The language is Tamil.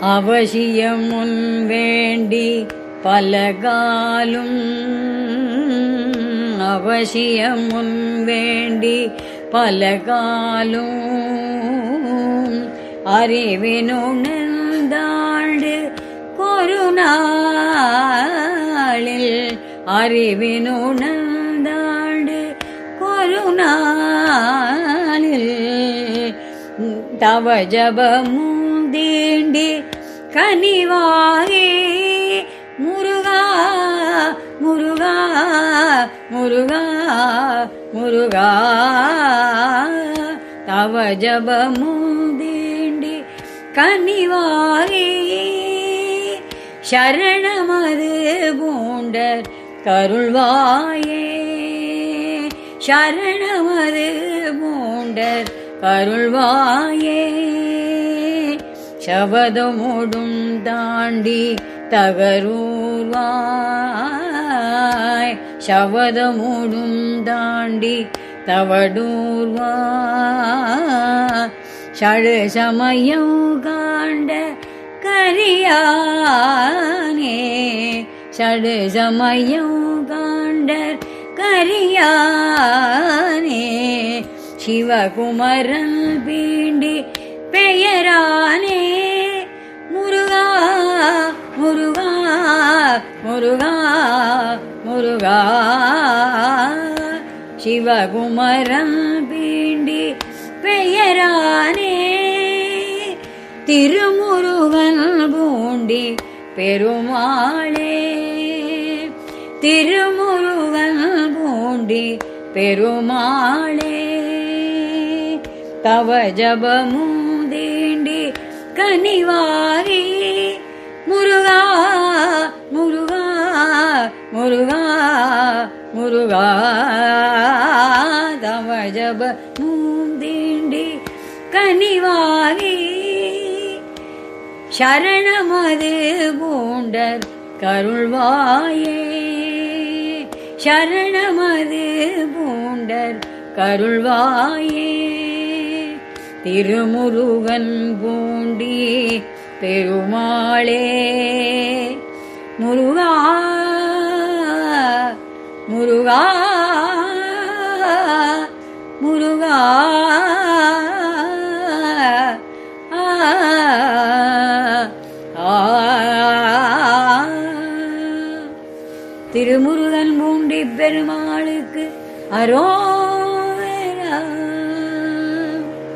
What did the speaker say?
அவசியம் முன் வேண்டி பலகாலும் அவசியம் முன் வேண்டி பலகாலும் அறிவினுணர்ந்தாண்டு கொருநாளில். அறிவினுணர்ந்தாண்டு கொருநாளில். தவ தீண்டி கனிவாகே முருகா முருகா முருகா முருகா. தவ ஜபமுந்தீண்டி கனிவாகே சரணமது பூண்டர் கருள்வாயே. சரணமது பூண்டர் கருள்வாயே. சபதமோடும் தாண்டி தகரூர்வாய் சபதமோடும் தாண்டி தவடூர்வாய் சழு சமயம் காண்ட கரியானே சடு சமயம் காண்டர் கரியானே சிவகுமரன் பீண்டி பெயரானே முருகா முருகா சிவகுமரம் பீண்டி பெயரானே. திருமுருகன் பூண்டி பெருமாளே. திருமுருகன் பூண்டி பெருமாளே. தவ ஜபமுதீண்டி கனிவாரே. முருகா முருகா தவ மூந்தீண்டி கனிவாரி சரணமது பூண்டர் கருள்வாயே. சரணமது பூண்டர் கருள்வாயே. திருமுருகன் பூண்டி பெருமாளே. திருமுருகன் மூண்டி பெருமாளுக்கு அரோ